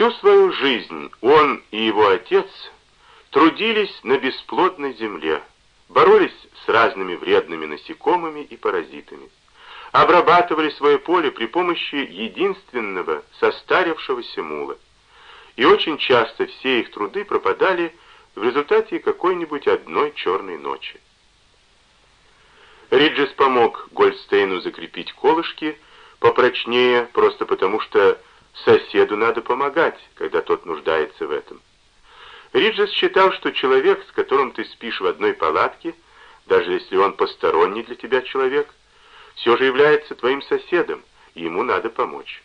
Всю свою жизнь он и его отец трудились на бесплодной земле, боролись с разными вредными насекомыми и паразитами, обрабатывали свое поле при помощи единственного состарившегося мула. И очень часто все их труды пропадали в результате какой-нибудь одной черной ночи. Риджес помог Гольдстейну закрепить колышки попрочнее, просто потому что соседу надо помогать, когда тот нуждается в этом. Риджес считал, что человек, с которым ты спишь в одной палатке, даже если он посторонний для тебя человек, все же является твоим соседом, и ему надо помочь.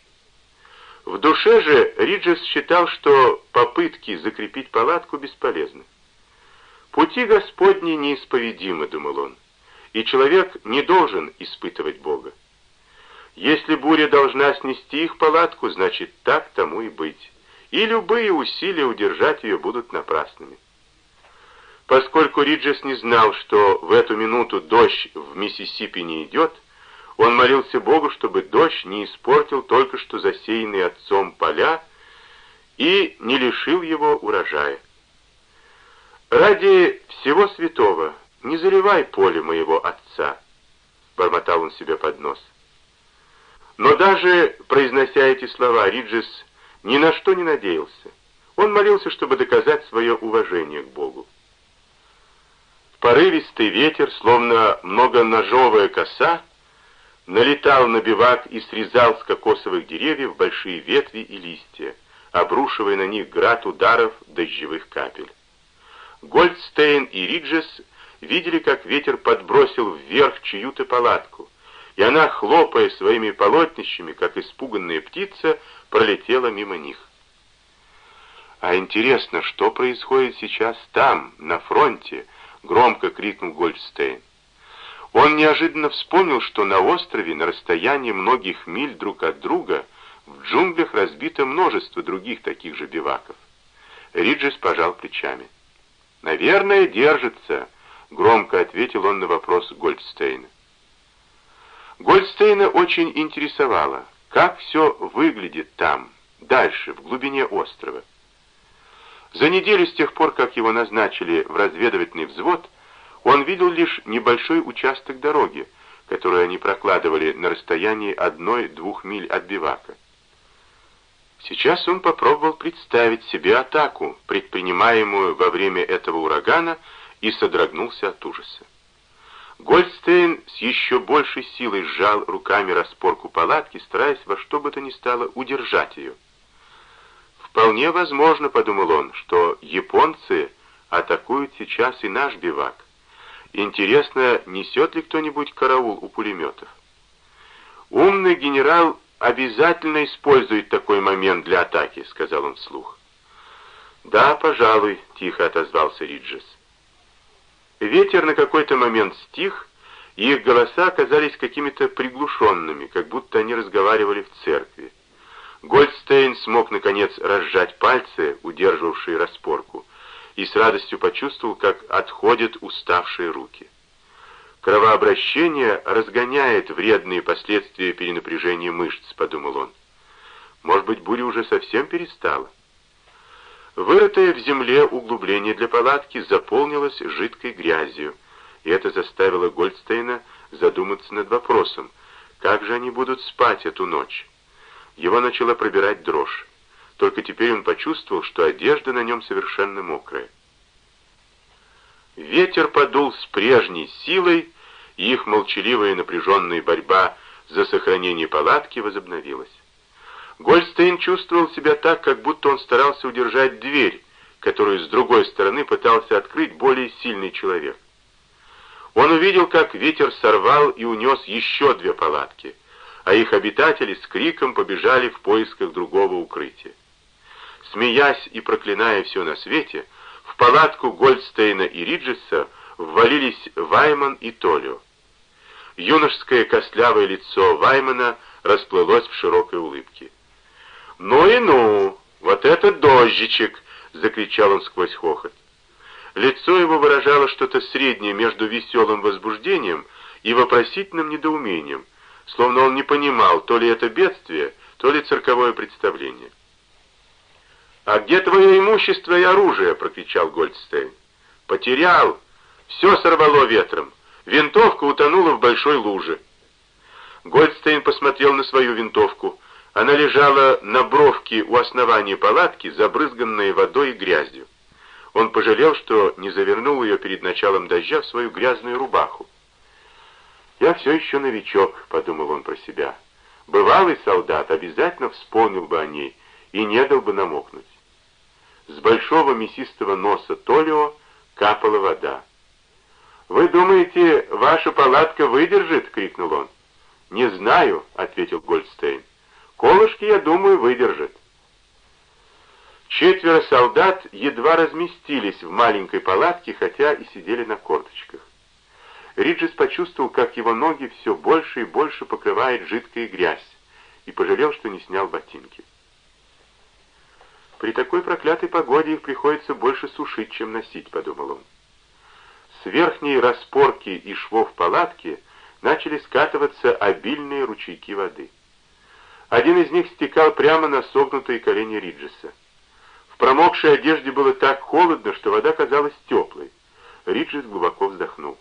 В душе же Риджес считал, что попытки закрепить палатку бесполезны. «Пути Господни неисповедимы», — думал он, — «и человек не должен испытывать Бога. Если буря должна снести их палатку, значит, так тому и быть, и любые усилия удержать ее будут напрасными». Поскольку Риджес не знал, что в эту минуту дождь в Миссисипи не идет, он молился Богу, чтобы дождь не испортил только что засеянные отцом поля и не лишил его урожая. «Ради всего святого не заливай поле моего отца», — бормотал он себе под нос. Но даже произнося эти слова, Риджес ни на что не надеялся. Он молился, чтобы доказать свое уважение к Богу. Порывистый ветер, словно многоножовая коса, налетал на бивак и срезал с кокосовых деревьев большие ветви и листья, обрушивая на них град ударов дождевых капель. Гольдстейн и Риджес видели, как ветер подбросил вверх чью-то палатку, и она, хлопая своими полотнищами, как испуганная птица, пролетела мимо них. «А интересно, что происходит сейчас там, на фронте?» — громко крикнул Гольдстейн. Он неожиданно вспомнил, что на острове, на расстоянии многих миль друг от друга, в джунглях разбито множество других таких же биваков. Риджес пожал плечами. «Наверное, держится», — громко ответил он на вопрос Гольдстейна. Гольдстейна очень интересовало, как все выглядит там, дальше, в глубине острова. За неделю с тех пор, как его назначили в разведывательный взвод, он видел лишь небольшой участок дороги, который они прокладывали на расстоянии одной-двух миль от бивака. Сейчас он попробовал представить себе атаку, предпринимаемую во время этого урагана, и содрогнулся от ужаса. Гольдстейн с еще большей силой сжал руками распорку палатки, стараясь во что бы то ни стало удержать ее. «Вполне возможно, — подумал он, — что японцы атакуют сейчас и наш бивак. Интересно, несет ли кто-нибудь караул у пулеметов? «Умный генерал обязательно использует такой момент для атаки», — сказал он вслух. «Да, пожалуй», — тихо отозвался Риджес. Ветер на какой-то момент стих, и их голоса оказались какими-то приглушенными, как будто они разговаривали в церкви. Гольдстейн смог, наконец, разжать пальцы, удерживавшие распорку, и с радостью почувствовал, как отходят уставшие руки. Кровообращение разгоняет вредные последствия перенапряжения мышц, подумал он. Может быть, буря уже совсем перестала? Вырытое в земле углубление для палатки заполнилось жидкой грязью, и это заставило Гольдстейна задуматься над вопросом, как же они будут спать эту ночь. Его начала пробирать дрожь. Только теперь он почувствовал, что одежда на нем совершенно мокрая. Ветер подул с прежней силой, и их молчаливая напряженная борьба за сохранение палатки возобновилась. Гольдстейн чувствовал себя так, как будто он старался удержать дверь, которую с другой стороны пытался открыть более сильный человек. Он увидел, как ветер сорвал и унес еще две палатки, а их обитатели с криком побежали в поисках другого укрытия. Смеясь и проклиная все на свете, в палатку Гольдстейна и Риджеса ввалились Вайман и Толио. Юношеское костлявое лицо Ваймана расплылось в широкой улыбке. «Ну и ну! Вот это дождичек!» — закричал он сквозь хохот. Лицо его выражало что-то среднее между веселым возбуждением и вопросительным недоумением, словно он не понимал, то ли это бедствие, то ли цирковое представление. «А где твое имущество и оружие?» — прокричал Гольдстейн. «Потерял. Все сорвало ветром. Винтовка утонула в большой луже». Гольдстейн посмотрел на свою винтовку. Она лежала на бровке у основания палатки, забрызганная водой и грязью. Он пожалел, что не завернул ее перед началом дождя в свою грязную рубаху. «Я все еще новичок», — подумал он про себя. «Бывалый солдат обязательно вспомнил бы о ней и не дал бы намокнуть». С большого мясистого носа Толио капала вода. «Вы думаете, ваша палатка выдержит?» — крикнул он. «Не знаю», — ответил Гольдстейн. «Колышки, я думаю, выдержат». Четверо солдат едва разместились в маленькой палатке, хотя и сидели на корточках. Риджис почувствовал, как его ноги все больше и больше покрывает жидкая грязь, и пожалел, что не снял ботинки. «При такой проклятой погоде их приходится больше сушить, чем носить», — подумал он. С верхней распорки и швов палатки начали скатываться обильные ручейки воды. Один из них стекал прямо на согнутые колени Риджеса. В промокшей одежде было так холодно, что вода казалась теплой. Риджес глубоко вздохнул.